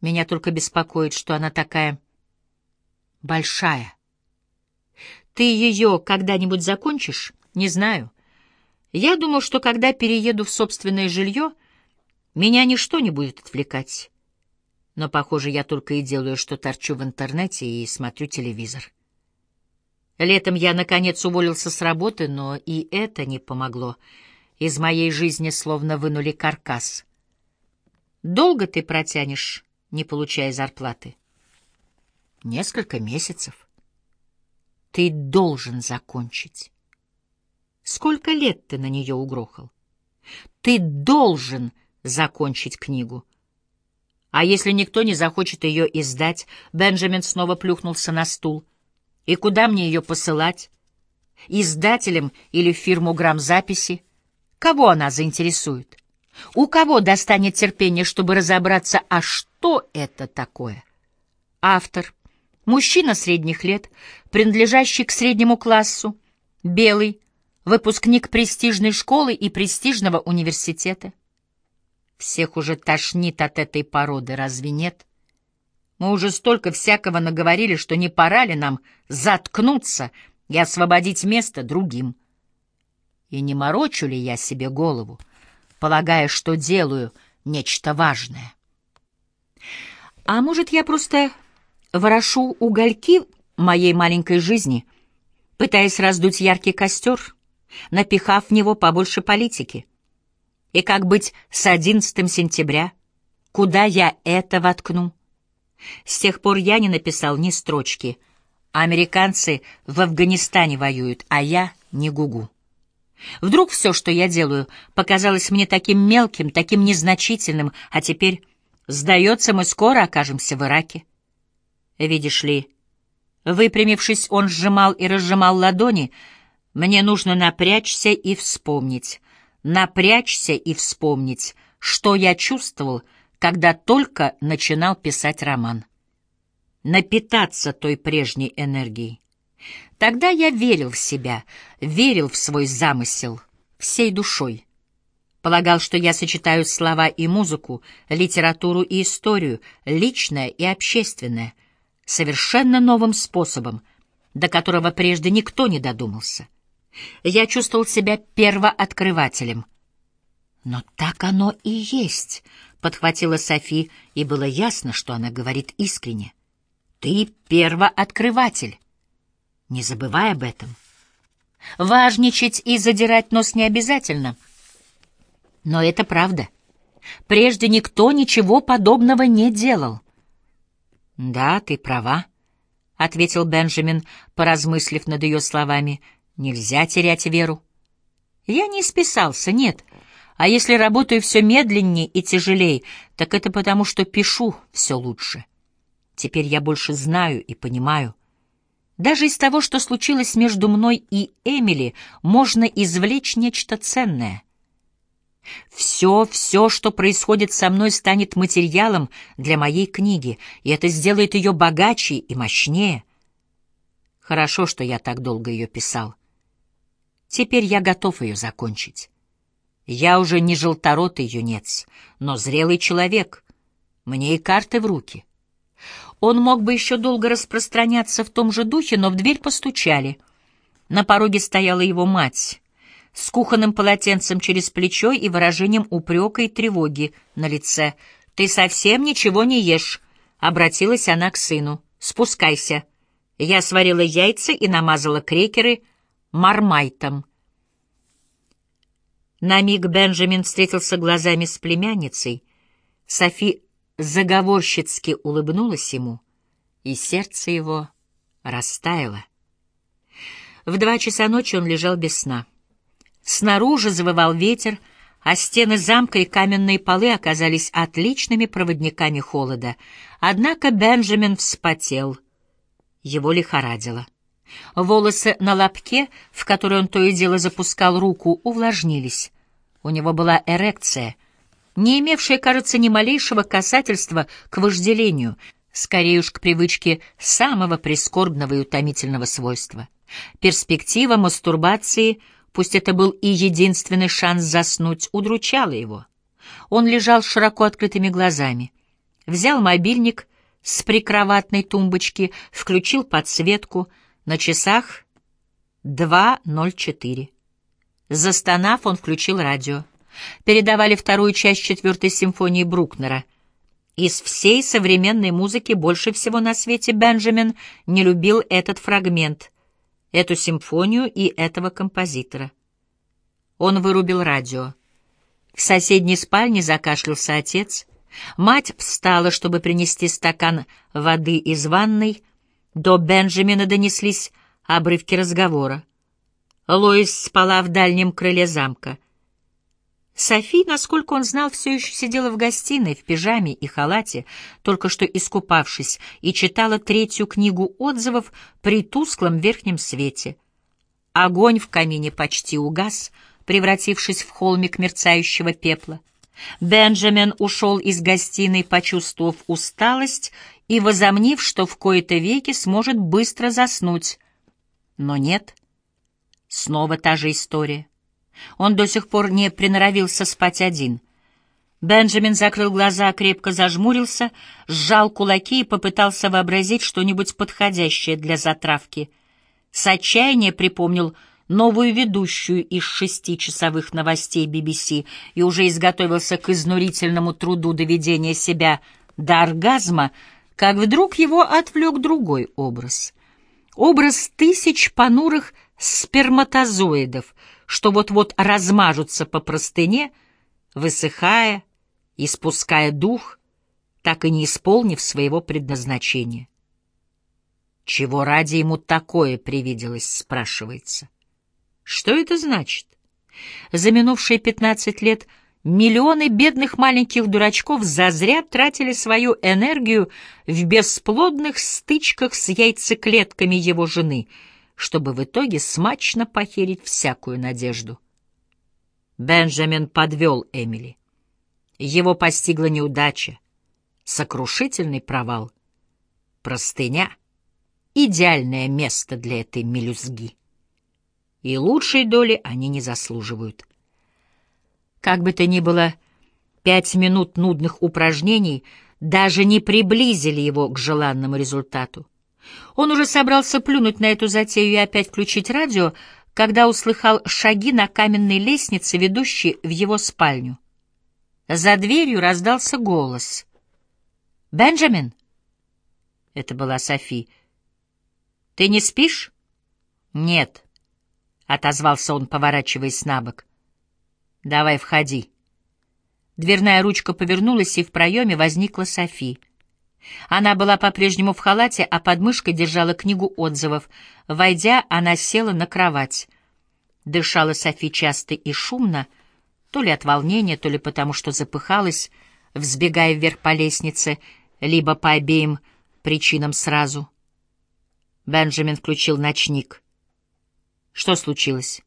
Меня только беспокоит, что она такая большая. Ты ее когда-нибудь закончишь? Не знаю. Я думал, что когда перееду в собственное жилье, меня ничто не будет отвлекать. Но, похоже, я только и делаю, что торчу в интернете и смотрю телевизор. Летом я, наконец, уволился с работы, но и это не помогло. Из моей жизни словно вынули каркас. Долго ты протянешь, не получая зарплаты? Несколько месяцев. Ты должен закончить. Сколько лет ты на нее угрохал? Ты должен закончить книгу. А если никто не захочет ее издать, Бенджамин снова плюхнулся на стул. И куда мне ее посылать? Издателям или в фирму грамзаписи? Кого она заинтересует? У кого достанет терпение, чтобы разобраться, а что это такое? Автор. Мужчина средних лет, принадлежащий к среднему классу, белый, выпускник престижной школы и престижного университета. Всех уже тошнит от этой породы, разве нет? Мы уже столько всякого наговорили, что не пора ли нам заткнуться и освободить место другим? И не морочу ли я себе голову, полагая, что делаю нечто важное? А может, я просто ворошу угольки моей маленькой жизни, пытаясь раздуть яркий костер, напихав в него побольше политики? И как быть с 11 сентября? Куда я это воткну? С тех пор я не написал ни строчки. Американцы в Афганистане воюют, а я не гугу. Вдруг все, что я делаю, показалось мне таким мелким, таким незначительным, а теперь, сдается, мы скоро окажемся в Ираке. Видишь ли, выпрямившись, он сжимал и разжимал ладони, мне нужно напрячься и вспомнить напрячься и вспомнить, что я чувствовал, когда только начинал писать роман. Напитаться той прежней энергией. Тогда я верил в себя, верил в свой замысел, всей душой. Полагал, что я сочетаю слова и музыку, литературу и историю, личное и общественное, совершенно новым способом, до которого прежде никто не додумался. Я чувствовал себя первооткрывателем. «Но так оно и есть», — подхватила Софи, и было ясно, что она говорит искренне. «Ты первооткрыватель. Не забывай об этом. Важничать и задирать нос не обязательно. Но это правда. Прежде никто ничего подобного не делал». «Да, ты права», — ответил Бенджамин, поразмыслив над ее словами, — Нельзя терять веру. Я не списался, нет. А если работаю все медленнее и тяжелее, так это потому, что пишу все лучше. Теперь я больше знаю и понимаю. Даже из того, что случилось между мной и Эмили, можно извлечь нечто ценное. Все, все, что происходит со мной, станет материалом для моей книги, и это сделает ее богаче и мощнее. Хорошо, что я так долго ее писал. Теперь я готов ее закончить. Я уже не желторотый юнец, но зрелый человек. Мне и карты в руки. Он мог бы еще долго распространяться в том же духе, но в дверь постучали. На пороге стояла его мать, с кухонным полотенцем через плечо и выражением упрека и тревоги на лице. «Ты совсем ничего не ешь», — обратилась она к сыну. «Спускайся». Я сварила яйца и намазала крекеры мармайтом. На миг Бенджамин встретился глазами с племянницей. Софи заговорщицки улыбнулась ему, и сердце его растаяло. В два часа ночи он лежал без сна. Снаружи завывал ветер, а стены замка и каменные полы оказались отличными проводниками холода. Однако Бенджамин вспотел. Его лихорадило. Волосы на лобке, в который он то и дело запускал руку, увлажнились. У него была эрекция, не имевшая, кажется, ни малейшего касательства к вожделению, скорее уж к привычке самого прискорбного и утомительного свойства. Перспектива мастурбации, пусть это был и единственный шанс заснуть, удручала его. Он лежал широко открытыми глазами. взял мобильник с прикроватной тумбочки, включил подсветку. На часах 2.04. Застонав, он включил радио. Передавали вторую часть четвертой симфонии Брукнера. Из всей современной музыки больше всего на свете Бенджамин не любил этот фрагмент, эту симфонию и этого композитора. Он вырубил радио. В соседней спальне закашлялся отец. Мать встала, чтобы принести стакан воды из ванной. До Бенджамина донеслись обрывки разговора. Лоис спала в дальнем крыле замка. Софи, насколько он знал, все еще сидела в гостиной в пижаме и халате, только что искупавшись, и читала третью книгу отзывов при тусклом верхнем свете. Огонь в камине почти угас, превратившись в холмик мерцающего пепла. Бенджамин ушел из гостиной, почувствовав усталость и возомнив, что в кои-то веки сможет быстро заснуть. Но нет — Снова та же история. Он до сих пор не приноровился спать один. Бенджамин закрыл глаза, крепко зажмурился, сжал кулаки и попытался вообразить что-нибудь подходящее для затравки. С отчаяния припомнил новую ведущую из шестичасовых новостей BBC и уже изготовился к изнурительному труду доведения себя до оргазма, как вдруг его отвлек другой образ. Образ тысяч понурых сперматозоидов, что вот-вот размажутся по простыне, высыхая, испуская дух, так и не исполнив своего предназначения. Чего ради ему такое привиделось, спрашивается. Что это значит? За минувшие пятнадцать лет миллионы бедных маленьких дурачков зазря тратили свою энергию в бесплодных стычках с яйцеклетками его жены — чтобы в итоге смачно похерить всякую надежду. Бенджамин подвел Эмили. Его постигла неудача, сокрушительный провал. Простыня — идеальное место для этой мелюзги. И лучшей доли они не заслуживают. Как бы то ни было, пять минут нудных упражнений даже не приблизили его к желанному результату. Он уже собрался плюнуть на эту затею и опять включить радио, когда услыхал шаги на каменной лестнице, ведущей в его спальню. За дверью раздался голос. «Бенджамин!» Это была Софи. «Ты не спишь?» «Нет», — отозвался он, поворачиваясь на бок. «Давай, входи». Дверная ручка повернулась, и в проеме возникла Софи. Она была по-прежнему в халате, а под мышкой держала книгу отзывов. Войдя, она села на кровать. Дышала Софи часто и шумно, то ли от волнения, то ли потому, что запыхалась, взбегая вверх по лестнице, либо по обеим причинам сразу. Бенджамин включил ночник. Что случилось?